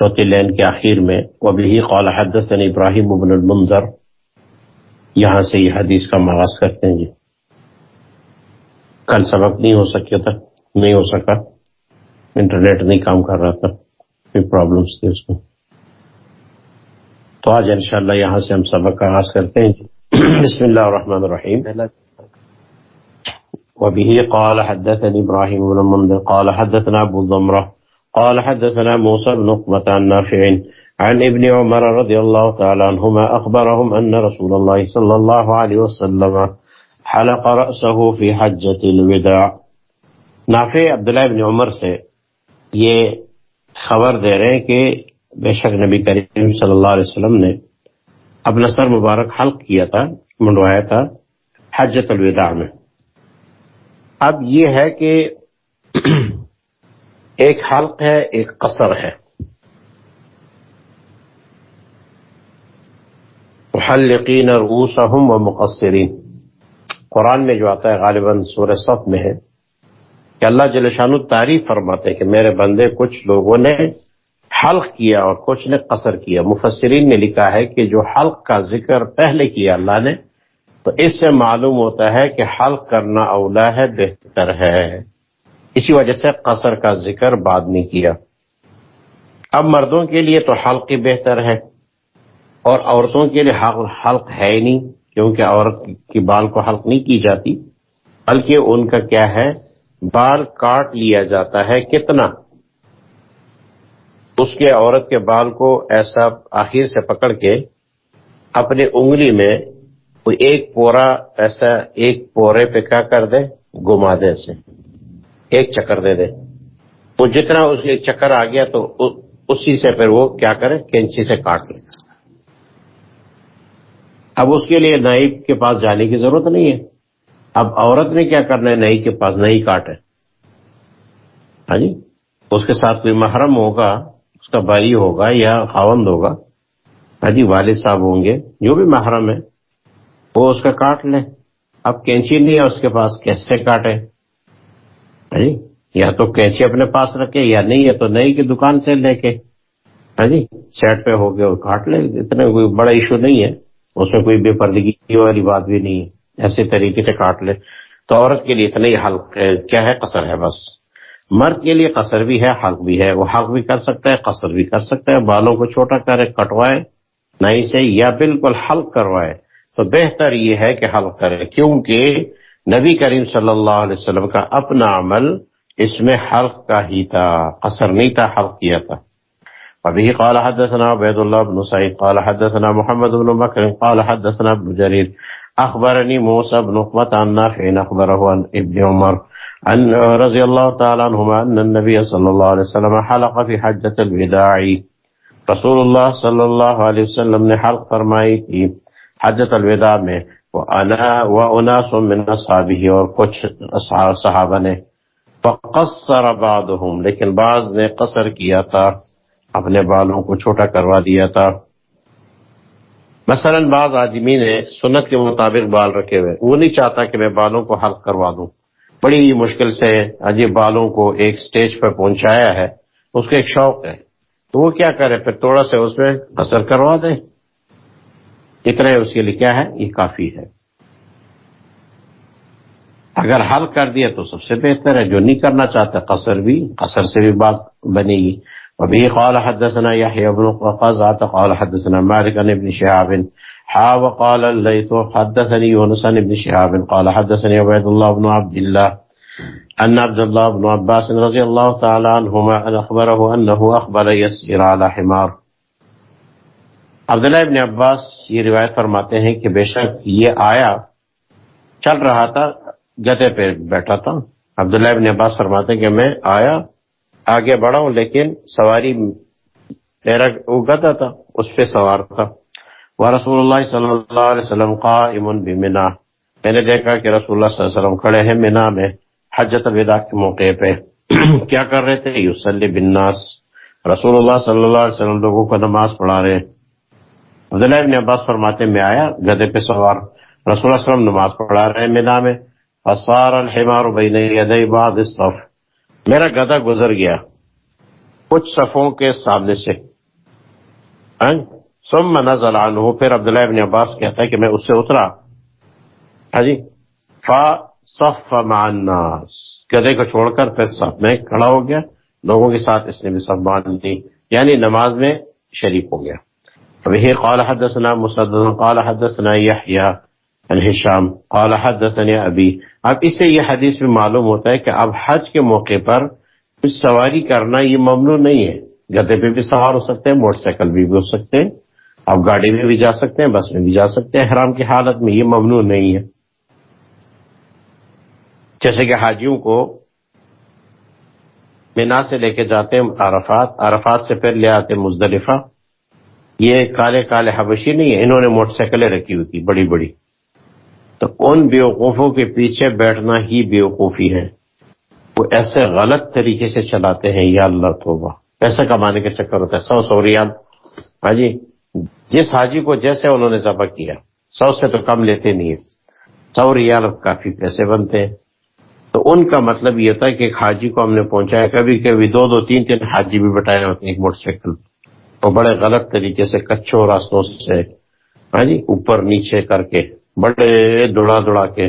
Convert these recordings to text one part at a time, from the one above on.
چوتھی لین کے آخر میں وہ بھی قال ابراہیم ابن المنظر یہاں سے یہ حدیث کا مغاز کرتے ہیں جی۔ کل سبق نہیں ہو سکیا تھا، نہیں ہو سکا۔ انٹرنیٹ نہیں کام کر رہا تھا، کوئی پرابلمس تھے اس میں۔ تو آج انشاءاللہ یہاں سے ہم سبق کا آغاز کرتے ہیں جی۔ بسم اللہ الرحمن الرحیم۔ وبه قال حدثني ابراهيم بن المنذر۔ قال حدثنا ابو ضمره قال حدثنا موسى بن عقبة عن نافع عن ابن عمر رضي الله تعالى عنهما اخبرهم ان رسول الله صلى الله عليه وسلم حلق رأسه في حجة الوداع. نافع عبداللہ ابن عمر سے یہ خبر دے رہے ہیں کہ بے شک نبی کریم صلی اللہ علیہ وسلم نے اپنا سر مبارک حلق کیا تھا، منڈوایا تھا حجت الوداع میں۔ اب یہ ہے کہ ایک حلق ہے، ایک قصر ہے۔ محلقین رؤوسهم و مقصرین۔ قرآن میں جو آتا ہے غالباً سورہ صف میں ہے کہ اللہ جل شان تعریف فرماتے ہیں کہ میرے بندے کچھ لوگوں نے حلق کیا اور کچھ نے قصر کیا۔ مفسرین نے لکھا ہے کہ جو حلق کا ذکر پہلے کیا اللہ نے، تو اس سے معلوم ہوتا ہے کہ حلق کرنا اولا ہے، بہتر ہے۔ اسی وجہ سے قصر کا ذکر بعد میں کیا۔ اب مردوں کے لیے تو حلق ہی بہتر ہے اور عورتوں کے لیے حلق ہے ہی نہیں، کیونکہ عورت کی بال کو حلق نہیں کی جاتی۔ بلکہ ان کا کیا ہے؟ بال کاٹ لیا جاتا ہے۔ کتنا؟ اس کے عورت کے بال کو ایسا آخر سے پکڑ کے اپنے انگلی میں کوئی ایک پورا ایسا ایک پورے پہ کیا کر دے؟ گما دے اسے۔ ایک چکر دے دے۔ تو جتنا اس ایک چکر آ گیا تو اسی سے پھر وہ کیا کرے، کینچی سے کاٹ لے۔ اب اس کے لیے نئی کے پاس جانے کی ضرورت نہیں ہے۔ اب عورت نے کیا کرنا ہے؟ نئی کے پاس نئی کاٹے۔ ہاں جی؟ اس کے ساتھ کوئی محرم ہوگا، اس کا بھائی ہوگا یا خاوند ہوگا ہاں جی والد صاحب ہوں گے، جو بھی محرم ہے، وہ اس کا کاٹ لے۔ اب کینچی نہیں ہے اس کے پاس، کیسے کاٹے؟ ہاں جی؟ یا تو کینچی اپنے پاس رکھے، یا نہیں ہے تو نئی کی دکان سے لے کے۔ ہاں جی؟ سیٹ پہ ہو گیا کاٹ لے، اتنا کوئی بڑا ایشو نہیں ہے۔ اس میں کوئی بے پردگی والی بات بھی نہیں ہے۔ ایسے طریقے سے کاٹ لے۔ تو عورت کے لیے اتنا ہی حلق کیا ہے؟ قصر ہے بس۔ مرد کے لیے قصر بھی ہے، حلق بھی ہے۔ وہ حلق بھی کر سکتا ہے، قصر بھی کر سکتا ہے۔ بالوں کو چھوٹا کرے، کٹوائے، نہیں سے، یا بالکل حلق کروائے۔ تو بہتر یہ ہے کہ حلق کرے۔ کیونکہ نبی کریم صلی اللہ علیہ وسلم کا اپنا عمل اس میں حلق کا ہی تھا، قصر نہیں تھا، حلق کیا تھا۔ ابھی قال حدثنا عبید اللہ بن سعید، قال حدثنا محمد بن بکر، قال حدثنا ابن جریر۔ اخبرنی موسى بن عقبة عن نافع اخبره عن ابن عمر، ان رضی اللہ تعالی عنہما ان النبي صلی اللہ علیہ وسلم حلق في حجة الوداع۔ رسول اللہ صلی اللہ علیہ وسلم نے حلق فرمائی تھی حجت الوداع میں واناس من اصحابه اور کچھ صحابہ نے فقصر بعضهم، لیکن بعض نے قصر کیا تھا، اپنے بالوں کو چھوٹا کروا دیا تھا۔ مثلا بعض آدمی نے سنت کے مطابق بال رکھے ہوئے، وہ نہیں چاہتا کہ میں بالوں کو حلق کروا دوں۔ بڑی مشکل سے عجیب بالوں کو ایک سٹیج پر پہنچایا ہے، اس کو ایک شوق ہے۔ تو وہ کیا کرے، پھر تھوڑا سے اس میں اثر کروا دے اتنا اس کے لیے کیا ہے؟ یہ کافی ہے۔ اگر حل کر دیا تو سب سے بہتر ہے، جو نہیں کرنا چاہتا، قصر بھی، قصر سے بھی بات بنے گی۔ وبه قال حدثنا يحيى بن قزعة قال حدثنا مالك عن ابن شهاب حا وقال الليث، حدثني يونس عن ابن شهاب، قال حدثني عبيد الله بن عبد الله، أن عبد الله بن عباس رضي الله تعالى عنهما أن أخبره أنه أخبر يسير على حمار. عبداللہ ابن عباس یہ روایت فرماتے ہیں کہ بے شک یہ آیا چل رہا تھا گدے پہ بیٹھا تھا۔ عبداللہ ابن عباس فرماتے ہیں کہ میں آیا، آگے بڑھا ہوں، لیکن سواری میرا وہ گدا تھا، اس پہ سوار تھا۔ وہ رسول اللہ صلی اللہ علیہ وسلم قائم بمنا میں نے دیکھا کہ رسول اللہ صلی اللہ علیہ وسلم کھڑے ہیں مینا میں حجت الوداع کے موقع پہ۔ کیا کر رہے تھے؟ یوسلی بناس رسول اللہ صلی اللہ علیہ وسلم لوگوں کو نماز پڑھا رہے عبداللہ ابن عباس فرماتے میں آیا گدے پہ سوار، رسول اللہ علیہ وسلم نماز پڑھا رہے مینا میں اصار الحمار بین یدی الصف۔ میرا گدا گزر گیا، کچھ صفوں کے سامنے سے۔ ثم نزل عنہ۔ پھر عبداللہ ابن عباس کہتا ہے کہ میں اس سے اترا۔ ہاں جی فصف مع الناس۔ گدے کو چھوڑ کر پھر صف میں کھڑا ہو گیا۔ لوگوں کے ساتھ اس نے بھی صف باندھ دی یعنی نماز میں شریک ہو گیا۔ وہی قال حدثنا مسدد قال حدثنا یحییٰ عن ہشام قال حدثنا ابی اب اس سے یہ حدیث بھی معلوم ہوتا ہے کہ اب حج کے موقع پر کچھ سواری کرنا یہ ممنوع نہیں ہے۔ گدے پہ بھی سوار ہو سکتے ہیں موٹر سائیکل بھی, بھی ہو سکتے ہیں۔ آپ گاڑی میں بھی جا سکتے ہیں بس میں بھی جا سکتے ہیں۔ حرام کی حالت میں یہ ممنوع نہیں ہے۔ جیسے کہ حاجیوں کو مینا سے لے کے جاتے ہیں عرفات عرفات سے پھر لے آتے مزدلفہ۔ یہ کالے کالے حبشی نہیں ہے، انہوں نے موٹر سائیکلیں رکھی ہوئی تھی، بڑی بڑی۔ تو ان بیوقوفوں کے پیچھے بیٹھنا ہی بیوقوفی ہے۔ وہ ایسے غلط طریقے سے چلاتے ہیں، یا اللہ توبہ۔ پیسے کمانے کے چکر ہوتا ہے۔ سو سو ریال۔ ہاں جی جس حاجی کو جیسے انہوں نے ذبح کیا، سو سے تو کم لیتے نہیں سو ریال کافی پیسے بنتے ہیں۔ تو ان کا مطلب یہ ہوتا ہے کہ ایک حاجی کو ہم نے پہنچایا، کبھی کبھی دو دو تین تین حاجی بھی بٹائے ہوتے ہیں ایک موٹر سائیکل اور بڑے غلط طریقے سے کچوں راستوں سے ہاں جی اوپر نیچے کر کے، بڑے دوڑا دوڑا کے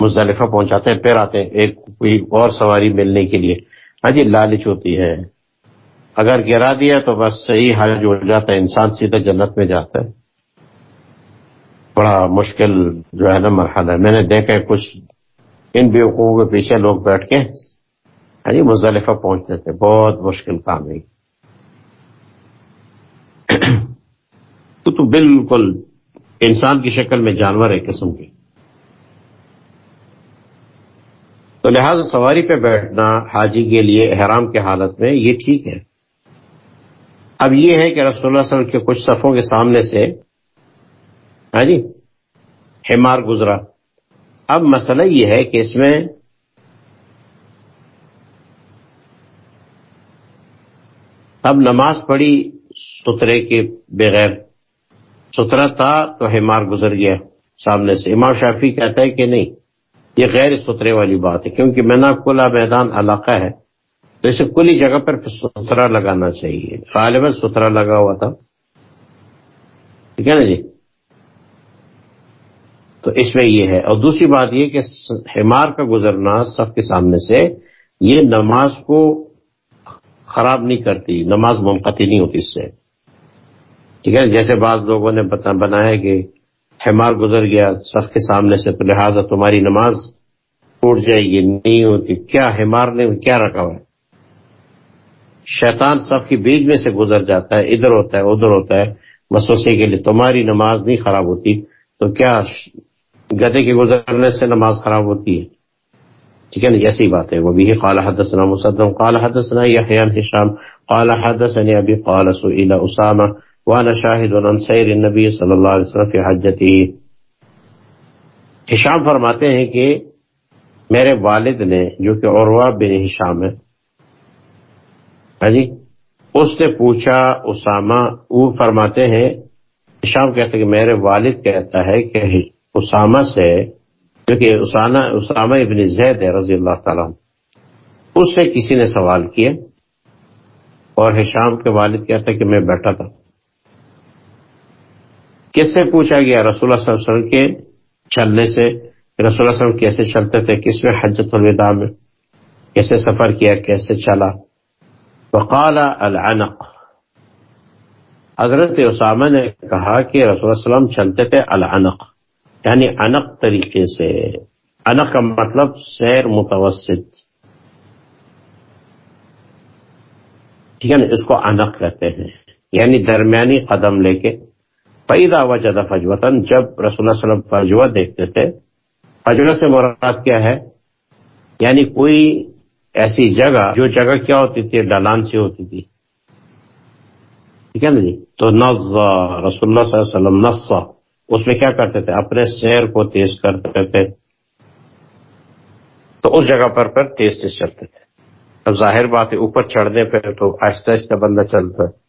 مزدلفہ پہنچاتے ہیں، پھر آتے ہیں ایک کوئی اور سواری ملنے کے لیے۔ ہاں جی لالچ ہوتی ہے۔ اگر گرا دیا تو بس صحیح حال جو جاتا ہے، انسان سیدھا جنت میں جاتا ہے۔ بڑا مشکل جو ہے نا مرحلہ ہے۔ میں نے دیکھا کچھ ان بیوقوفوں کے پیچھے لوگ بیٹھ کے ہاں جی مزدلفہ پہنچتے تھے بہت مشکل کام ہے۔ تو تو بالکل انسان کی شکل میں جانور ہے قسم کی تو لہذا سواری پہ بیٹھنا حاجی کے لیے احرام کے حالت میں یہ ٹھیک ہے۔ اب یہ ہے کہ رسول اللہ صلی اللہ علیہ وسلم کے کچھ صفوں کے سامنے سے ہاں جی ہمار گزرا۔ اب مسئلہ یہ ہے کہ اس میں اب نماز پڑھی سترے کے بغیر سترا تھا تو ہمار گزر گیا سامنے سے۔ امام شافی کہتا ہے کہ نہیں، یہ غیر سترے والی بات ہے، کیونکہ میں نا کلا میدان علاقہ ہے، تو اسے کلی جگہ پر سترا لگانا چاہیے۔ غالباً سترا لگا ہوا تھا۔ ٹھیک ہے نا جی؟ تو اس میں یہ ہے۔ اور دوسری بات یہ کہ ہمار کا گزرنا سب کے سامنے سے، یہ نماز کو خراب نہیں کرتی، نماز منقطع نہیں ہوتی اس سے۔ ٹھیک ہے، جیسے بعض لوگوں نے بنایا کہ ہمار گزر گیا سب کے سامنے سے تو لہٰذا تمہاری نماز ٹوٹ جائے گی، نہیں ہوتی۔ کیا ہمار نے کیا رکھا ہوا ہے؟ شیطان سب کی بیچ میں سے گزر جاتا ہے، ادھر ہوتا ہے، ادھر ہوتا ہے مسوسے کے لیے تمہاری نماز نہیں خراب ہوتی۔ تو کیا گدے کے گزرنے سے نماز خراب ہوتی ہے؟ ٹھیک ہے نا، ایسی بات ہے۔ وہ بھی قال حدثنا مصدم قال حدثنا یحیان حشام قال حدثني ابي قال سئل اسامه وانا شاهد عن سير النبي صلی اللہ علیہ وسلم في حجته ہشام فرماتے ہیں کہ میرے والد نے جو کہ عروہ بن ہشام ہے ہاں جی اس نے پوچھا، اسامہ، وہ فرماتے ہیں شام کہتے کہ میرے والد کہتا ہے کہ اسامہ سے، جو کہ اسامہ ابن زید ہے رضی اللہ تعالیٰ اس سے کسی نے سوال کیا، اور حشام کے والد کہتا ہے کہ میں بیٹھا تھا۔ کس سے پوچھا گیا؟ رسول اللہ صلی اللہ علیہ وسلم کے چلنے سے۔ رسول اللہ علیہ وسلم کیسے چلتے تھے؟ کس میں حجت الوداع میں؟ کیسے سفر کیا؟ کیسے چلا؟ وقال العنق۔ حضرت اسامہ نے کہا کہ رسول اللہ علیہ وسلم چلتے تھے العنق یعنی انق طریقے سے۔ انق کا مطلب سیر متوسط۔ ٹھیک ہے نا؟ اس کو انق کہتے ہیں یعنی درمیانی قدم لے کے۔ پیدا وجہ فجوتن جب رسول اللہ علیہ وسلم فجوہ دیکھتے تھے، فجوہ سے مراد کیا ہے؟ یعنی کوئی ایسی جگہ، جو جگہ کیا ہوتی تھی؟ ڈلان سے ہوتی تھی۔ ٹھیک ہے نا جی؟ تو نز رسول اللہ صلی اللہ علیہ وسلم نس اس میں کیا کرتے تھے؟ اپنے سیر کو تیز کرتے تھے۔ تو اس جگہ پر پر تیز تیز چلتے تھے۔ اب ظاہر بات ہے، اوپر چڑھنے پہ تو آہستہ آہستہ بندہ چلتا ہے۔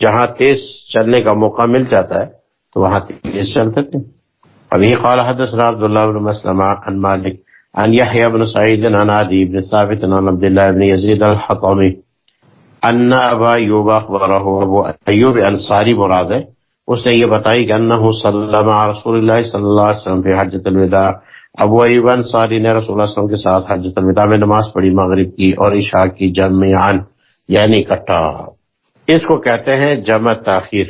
جہاں تیز چلنے کا موقع مل جاتا ہے تو وہاں تیز چلتے تھے۔ ابھی قال حدثنا عبد الله بن مسلمہ عن مالک، عن يحيى بن سعيد عن عدي بن ثابت، عن عبد الله بن يزيد الحطمي انا ابا یوبا اخبار وہ ایوب انصاری مراد ہے۔ اس نے یہ بتائی کہ انہ صلی اللہ رسول اللہ صلی اللہ علیہ وسلم فی حجت الوداع۔ ابو ایوب انصاری نے رسول اللہ صلی اللہ علیہ وسلم کے ساتھ حجت الوداع میں نماز پڑھی، مغرب کی اور عشاء کی جمعان یعنی اکٹھا اس کو کہتے ہیں جمع تاخیر۔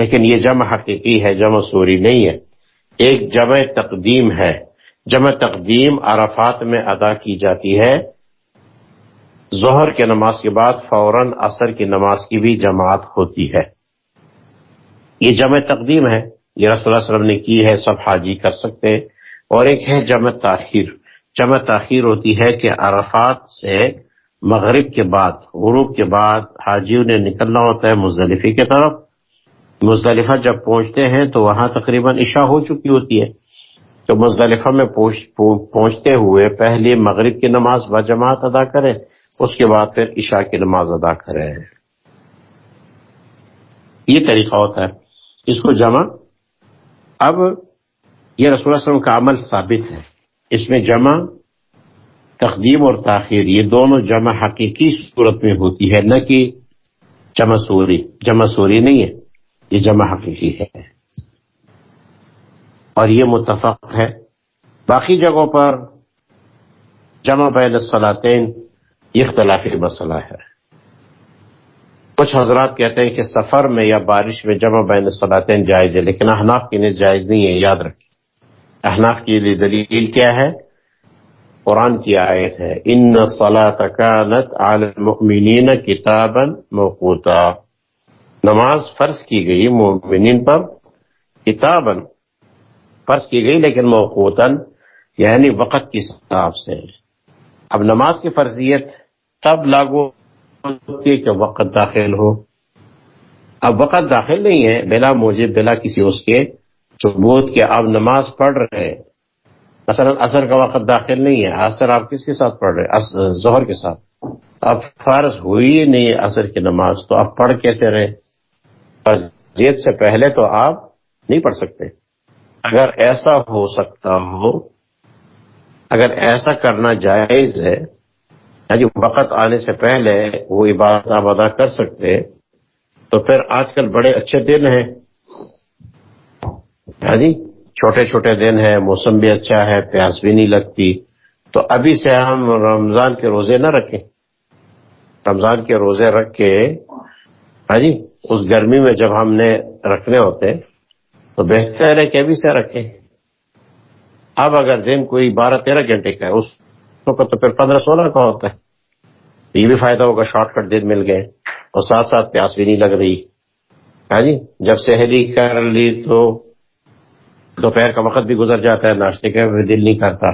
لیکن یہ جمع حقیقی ہے، جمع سوری نہیں ہے۔ ایک جمع تقدیم ہے۔ جمع تقدیم عرفات میں ادا کی جاتی ہے۔ ظہر کے نماز کے بعد فوراً عصر کی نماز کی بھی جماعت ہوتی ہے۔ یہ جمع تقدیم ہے۔ یہ رسول اللہ علیہ وسلم نے کی ہے، سب حاجی کر سکتے اور ایک ہے جمع تاخیر۔ جمع تاخیر ہوتی ہے کہ عرفات سے مغرب کے بعد، غروب کے بعد حاجیوں نے نکلنا ہوتا ہے مزدلفی کی طرف۔ مزدلفہ جب پہنچتے ہیں تو وہاں تقریباً عشاء ہو چکی ہوتی ہے۔ تو مزدلفہ میں پہنچتے ہوئے پہلے مغرب کی نماز با جماعت ادا کریں، اس کے بعد پھر عشاء کی نماز ادا کریں۔ یہ طریقہ ہوتا ہے۔ اس کو جمع اب یہ رسول اللہ علیہ وسلم کا عمل ثابت ہے۔ اس میں جمع تقدیم اور تاخیر، یہ دونوں جمع حقیقی صورت میں ہوتی ہے، نہ کہ جمع سوری۔ جمع سوری نہیں ہے۔ یہ جمع حقیقی ہے۔ اور یہ متفق ہے۔ باقی جگہوں پر جمع بین الصلاطین یہ اختلافی مسئلہ ہے۔ کچھ حضرات کہتے ہیں کہ سفر میں یا بارش میں جمع بین الصلاطین جائز ہے، لیکن احناف کی نیز جائز نہیں ہے، یاد رکھیں۔ احناف کے لیے دلیل کیا ہے؟ قرآن کی آیت ہے۔ ان صلاح کانت علی المؤمنین کتابا موقوتا نماز فرض کی گئی، مومنین پر کتابا فرض کی گئی، لیکن موقوتاً یعنی وقت کی حساب سے۔ اب نماز کی فرضیت تب لاگو ہوتی ہے کہ وقت داخل ہو۔ اب وقت داخل نہیں ہے، بلا مجھے بلا کسی اس کے ثبوت کہ آپ نماز پڑھ رہے ہیں۔ مثلا اثر کا وقت داخل نہیں ہے اثر آپ کس کے ساتھ پڑھ رہے ظہر کے ساتھ۔ اب فرض ہوئی نہیں اثر کی نماز، تو آپ پڑھ کیسے رہے؟ فرضیت سے پہلے تو آپ نہیں پڑھ سکتے۔ اگر ایسا ہو سکتا ہو، اگر ایسا کرنا جائز ہے یعنی وقت آنے سے پہلے وہ عبادت آپ ادا کر سکتے، تو پھر آج کل بڑے اچھے دن ہیں۔ ہاں جی چھوٹے چھوٹے دن ہیں، موسم بھی اچھا ہے، پیاس بھی نہیں لگتی۔ تو ابھی سے ہم رمضان کے روزے نہ رکھیں۔ رمضان کے روزے رکھ کے ہاں جی اس گرمی میں جب ہم نے رکھنے ہوتے، تو بہتر ہے کہ ابھی سے رکھیں۔ اب اگر دن کوئی بارہ تیرہ گھنٹے کا ہے، اس وقت تو پھر پندرہ سولہ کا ہوتا ہے۔ یہ بھی فائدہ ہوگا، شارٹ کٹ دن مل گئے اور ساتھ ساتھ پیاس بھی نہیں لگ رہی۔ ہاں جی؟ جب سہری کر لی تو دوپہر کا وقت بھی گزر جاتا ہے، ناشتے کا بھی دل نہیں کرتا۔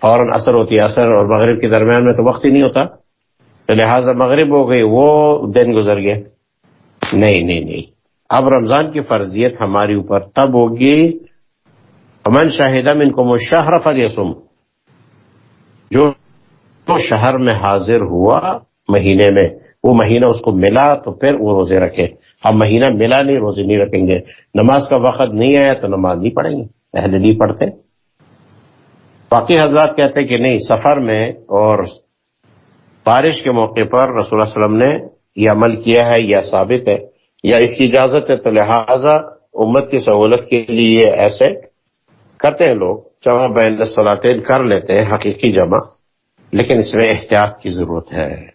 فوراً اثر ہوتی ہے اثر اور مغرب کے درمیان میں تو وقت ہی نہیں ہوتا۔ تو لہٰذا مغرب ہو گئی، وہ دن گزر گئے۔ نہیں نہیں نہیں۔ اب رمضان کی فرضیت ہماری اوپر تب ہوگی۔ امن شاہدہ ان کو مشہرف یسم جو تو شہر میں حاضر ہوا مہینے میں، وہ مہینہ اس کو ملا تو پھر وہ روزے رکھے۔ اب مہینہ ملا نہیں، روزے نہیں رکھیں گے۔ نماز کا وقت نہیں آیا تو نماز نہیں پڑھیں گے پہلے نہیں پڑھتے۔ باقی حضرات کہتے کہ نہیں، سفر میں اور بارش کے موقع پر رسول اللہ علیہ وسلم نے یہ عمل کیا ہے یا ثابت ہے یا اس کی اجازت ہے، تو لہٰذا امت کی سہولت کے لیے ایسے کرتے ہیں لوگ، جمع بین صلاطین کر لیتے ہیں، حقیقی جمع، لیکن اس میں احتیاط کی ضرورت ہے۔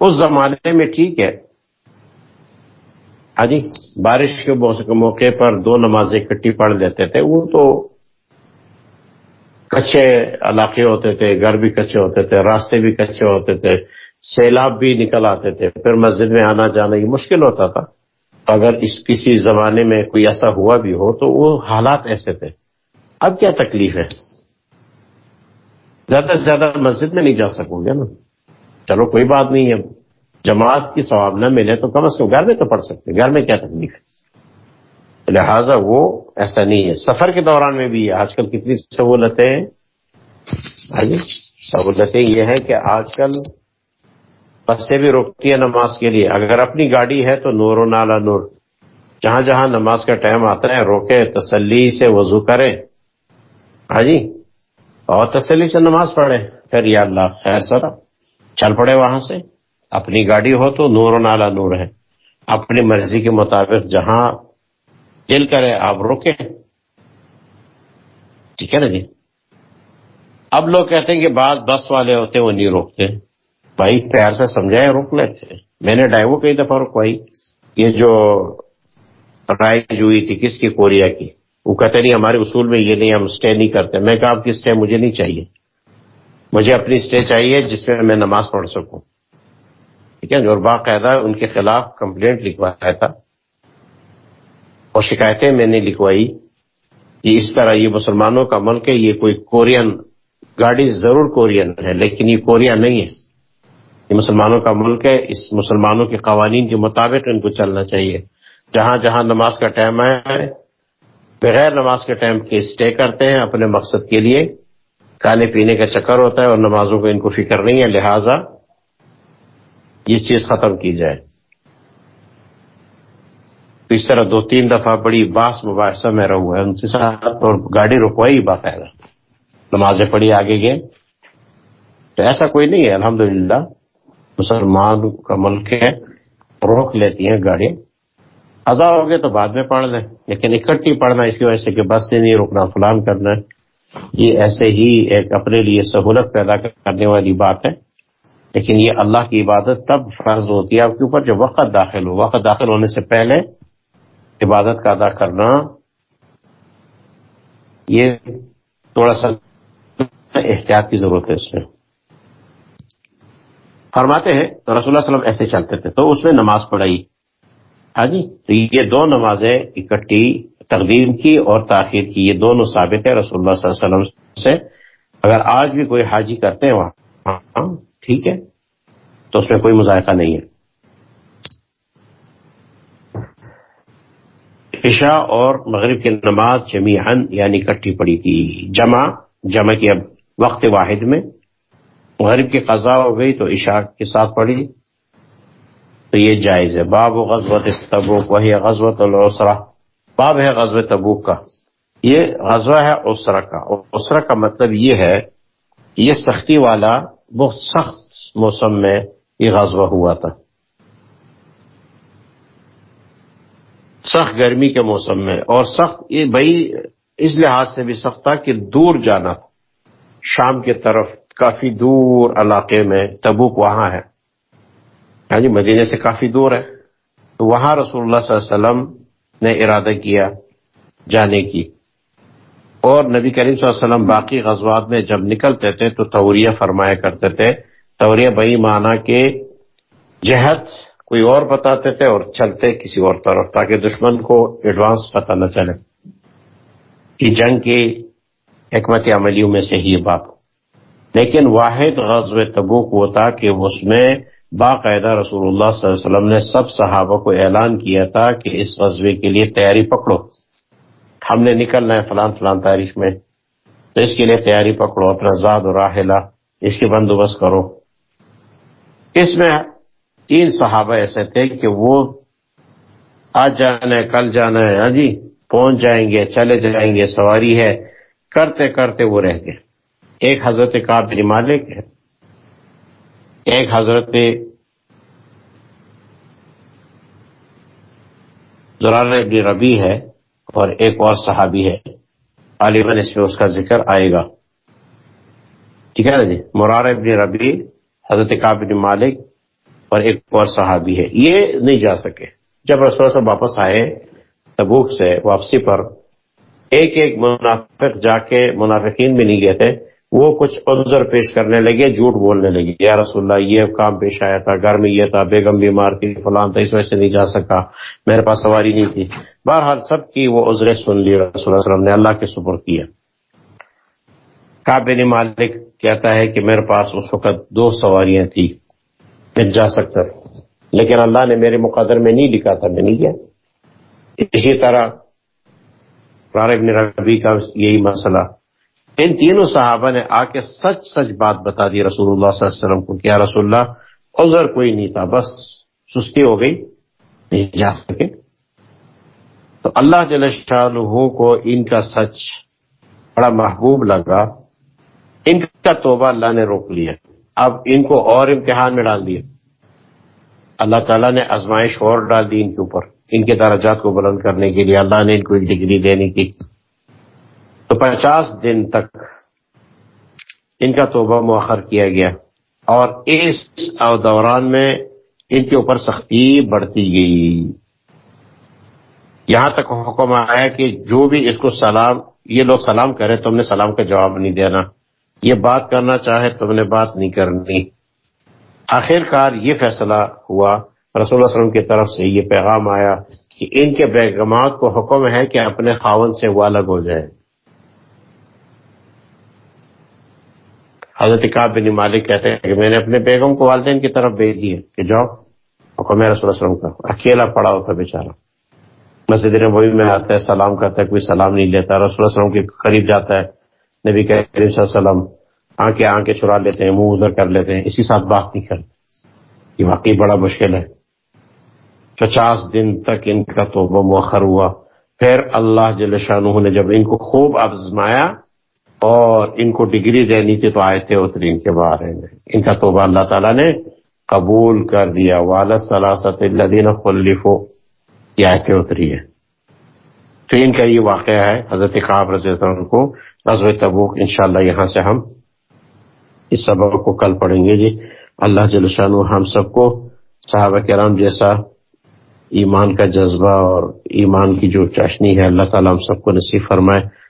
اس زمانے میں ٹھیک ہے۔ ہاں جی بارش کے موقع پر دو نمازیں اکٹھی پڑھ لیتے تھے، وہ تو کچے علاقے ہوتے تھے، گھر بھی کچے ہوتے تھے، راستے بھی کچے ہوتے تھے۔ سیلاب بھی نکل آتے تھے۔ پھر مسجد میں آنا جانا یہ مشکل ہوتا تھا۔ اگر اس کسی زمانے میں کوئی ایسا ہوا بھی ہو تو وہ حالات ایسے تھے۔ اب کیا تکلیف ہے؟ زیادہ سے زیادہ مسجد میں نہیں جا سکوں گے نا۔ چلو کوئی بات نہیں ہے۔ جماعت کی ثواب نہ ملے تو کم از کم گھر میں تو پڑھ سکتے گھر میں کیا تکلیف ہے؟ لہذا وہ ایسا نہیں ہے۔ سفر کے دوران میں بھی آج کل کتنی سہولتیں سہولتیں یہ ہے کہ آج کل بسیں بھی روکتی ہیں نماز کے لیے۔ اگر اپنی گاڑی ہے تو نور و نالا نور۔ جہاں جہاں نماز کا ٹائم آتا ہے روکے تسلی سے وضو کرے ہاں جی؟ اور تسلی سے نماز پڑھے پھر یا اللہ، خیر سر۔ چل پڑے وہاں سے۔ اپنی گاڑی ہو تو نور و نالا نور ہے۔ اپنی مرضی کے مطابق جہاں دل کرے آپ روکیں۔ ٹھیک ہے نا جی؟ اب لوگ کہتے ہیں کہ بعض بس والے ہوتے ہیں، وہ نہیں روکتے۔ بھائی پیار سے سمجھائے روک لیتے میں نے ڈائیو کئی دفعہ رکوائی یہ جو رائے ہوئی تھی، کس کی؟ کوریا کی. وہ کہتے نہیں، ہمارے اصول میں یہ نہیں، ہم اسٹے نہیں کرتے. میں کہا، آپ کی اسٹے مجھے نہیں چاہیے. مجھے اپنی اسٹے چاہیے جس میں میں نماز پڑھ سکوں. ٹھیک ہے اور باقاعدہ ان کے خلاف کمپلینٹ لکھوایا تھا. اور شکایتیں میں نے لکھوائی. کہ اس طرح، یہ مسلمانوں کا ملک ہے، یہ کوئی کورین گاڑی ضرور کورین ہے، لیکن یہ کوریا نہیں ہے. یہ مسلمانوں کا ملک ہے، اس مسلمانوں کے قوانین کے مطابق ان کو چلنا چاہیے۔ جہاں جہاں نماز کا ٹائم آیا ہے، بغیر نماز کے ٹائم کے اسٹے کرتے ہیں اپنے مقصد کے لیے۔ کھانے پینے کا چکر ہوتا ہے اور نمازوں کو ان کو فکر نہیں ہے، لہذا یہ چیز ختم کی جائے۔ تو اس طرح دو تین دفعہ بڑی باس مباحثہ میں رہا ہے ان کے ساتھ اور گاڑی رکوائی باقاعدہ۔ نمازیں پڑھی آگے گئے۔ تو ایسا کوئی نہیں ہے، الحمدللہ۔ مسلمان کا ملک ہے روک لیتی ہیں گاڑی۔ ازا ہو گئے تو بعد میں پڑھ لیں، لیکن اکٹھی پڑھنا اس کی وجہ سے کہ بس نہیں رکنا، فلان کرنا ہے۔ یہ ایسے ہی ایک اپنے لیے سہولت پیدا کرنے والی بات ہے۔ لیکن یہ اللہ کی عبادت تب فرض ہوتی ہے آپ کے اوپر جب وقت داخل ہو۔ وقت داخل ہونے سے پہلے عبادت کا ادا کرنا۔ یہ تھوڑا سا احتیاط کی ضرورت ہے اس میں۔ فرماتے ہیں، تو رسول اللہ علیہ وسلم ایسے چلتے تھے، تو اس میں نماز پڑھائی۔ ہاں جی تو یہ دو نمازیں اکٹھی تقدیم کی اور تاخیر کی، یہ دونوں ثابت ہے رسول اللہ صلی اللہ علیہ وسلم سے۔ اگر آج بھی کوئی حاجی کرتے ہیں وہاں ہاں، ٹھیک ہے، تو اس میں کوئی مذائقہ نہیں ہے۔ عشاء اور مغرب کی نماز جمیعن یعنی اکٹھی پڑی تھی، جمع جمع کی اب وقت واحد میں۔ مغرب کی قضا ہو گئی تو عشاء کے ساتھ پڑھی۔ تو یہ جائز ہے۔ باب و غزوت تبوک، وہی غزوت العسرا باب ہے غزو تبوک کا۔ یہ غزوہ ہے اسرا کا۔ اسرا کا مطلب یہ ہے، یہ سختی والا بہت سخت موسم میں یہ غزوہ ہوا تھا۔ سخت گرمی کے موسم میں اور سخت یہ بھائی اس لحاظ سے بھی سخت تھا کہ دور جانا۔ شام کی طرف کافی دور علاقے میں تبوک وہاں ہے۔ ہاں جی مدینے سے کافی دور ہے۔ تو وہاں رسول اللہ صلی اللہ علیہ وسلم نے ارادہ کیا جانے کی۔ اور نبی کریم صلی اللہ علیہ وسلم باقی غزوات میں جب نکلتے تھے تو توریہ فرمایا کرتے تھے۔ توریہ بئی معنی کے جہت کوئی اور بتاتے تھے اور چلتے کسی اور طرف تاکہ دشمن کو ایڈوانس پتہ نہ چلے۔ کہ جنگ کی حکمت عملیوں میں سے ہی یہ بات۔ لیکن واحد غزو تبوک وہ تھا کہ اس میں باقاعدہ رسول اللہ صلی اللہ علیہ وسلم نے سب صحابہ کو اعلان کیا تھا کہ اس غزوے کے لیے تیاری پکڑو۔ ہم نے نکلنا ہے فلان فلان تاریخ میں۔ تو اس کے لیے تیاری پکڑو، اپنا زاد و راہلا اس کی بندوبست کرو۔ اس میں تین صحابہ ایسے تھے کہ وہ آج جانا ہے، کل جانا ہے ہاں جی پہنچ جائیں گے، چلے جائیں گے، سواری ہے۔ کرتے کرتے وہ رہ گئے۔ ایک حضرت کاب بن مالک ہے، ایک حضرت زرار ابن ربی ہے اور ایک اور صحابی ہے۔ غالباً اس میں اس کا ذکر آئے گا۔ ٹھیک ہے نا جی؟ مرار ابن ربی حضرت کاب بن مالک اور ایک اور صحابی ہے۔ یہ نہیں جا سکے۔ جب رسول سے واپس آئے تبوک سے واپسی پر، ایک ایک منافق جا کے منافقین بھی نہیں گئے تھے۔ وہ کچھ عذر پیش کرنے لگے، جھوٹ بولنے لگے۔ یا رسول اللہ، یہ کام پیش آیا تھا، گھر میں یہ تھا، بیگم بیمار تھی، فلان تھا، اس وجہ سے نہیں جا سکا، میرے پاس سواری نہیں تھی۔ بہرحال سب کی وہ عذریں سن لی، رسول اللہ وسلم نے اللہ کے سپر کیا۔ کابن مالک کہتا ہے کہ میرے پاس اس وقت دو سواریاں تھی میں جا سکتا لیکن اللہ نے میرے مقدر میں نہیں لکھا تھا، میں نہیں گیا۔ اسی طرح ابن ربی کا یہی مسئلہ۔ ان تینوں صحابہ نے آ کے سچ سچ بات بتا دی رسول اللہ صلی اللہ علیہ وسلم کو کیا رسول اللہ، عذر کوئی نہیں تھا، بس سستی ہو گئی، نہیں جا سکے۔ تو اللہ جل شاہ کو ان کا سچ بڑا محبوب لگا۔ ان کا توبہ اللہ نے روک لیا۔ اب ان کو اور امتحان میں ڈال دیا۔ اللہ تعالیٰ نے آزمائش اور ڈال دی ان کے اوپر، ان کے درجات کو بلند کرنے کے لیے۔ اللہ نے ان کو ایک ڈگری دینے کی۔ تو پچاس دن تک ان کا توبہ مؤخر کیا گیا اور اس دوران میں ان کے اوپر سختی بڑھتی گئی۔ یہاں تک حکم آیا کہ جو بھی اس کو سلام، یہ لوگ سلام کرے تم نے سلام کا جواب نہیں دینا۔ یہ بات کرنا چاہے، تم نے بات نہیں کرنی۔ آخر کار یہ فیصلہ ہوا، رسول اللہ علیہ وسلم کی طرف سے یہ پیغام آیا کہ ان کے بیگمات کو حکم ہے کہ اپنے خاون سے وہ الگ ہو جائے حضرت کاب بن مالک کہتے ہیں کہ میں نے اپنے بیگم کو والدین کی طرف بھیج دیے کہ جاؤ حکم رسول اللہ علیہ وسلم کا اکیلا پڑا ہوتا بیچارہ۔ مسجد نبوی میں آتا ہے، سلام کرتا ہے، کوئی سلام نہیں لیتا، رسول اللہ علیہ وسلم کے قریب جاتا ہے، نبی کریم صلی اللہ علیہ وسلم آنکھیں آنکھیں چرا لیتے ہیں، منہ ادھر کر لیتے ہیں، اسی ساتھ بات نہیں کرتے۔ یہ واقعی بڑا مشکل ہے۔ پچاس دن تک ان کا توبہ مؤخر ہوا۔ پھر اللہ جل شاہ نے جب ان کو خوب آزمایا اور ان کو ڈگری دینی تھی تو آئے تھے اتری ان کے بارے میں۔ ان کا توبہ اللہ تعالیٰ نے قبول کر دیا۔ والد سلاست اللہ خلفو یہ آیتیں اتری ہے۔ تو ان کا یہ واقعہ ہے، حضرت خواب رضی اللہ عنہ کو رضو تبوک، انشاءاللہ یہاں سے ہم اس سبق کو کل پڑھیں گے۔ جی اللہ جل ہم سب کو صحابہ کرام جیسا ایمان کا جذبہ اور ایمان کی جو چاشنی ہے، اللہ تعالیٰ ہم سب کو نصیب فرمائے۔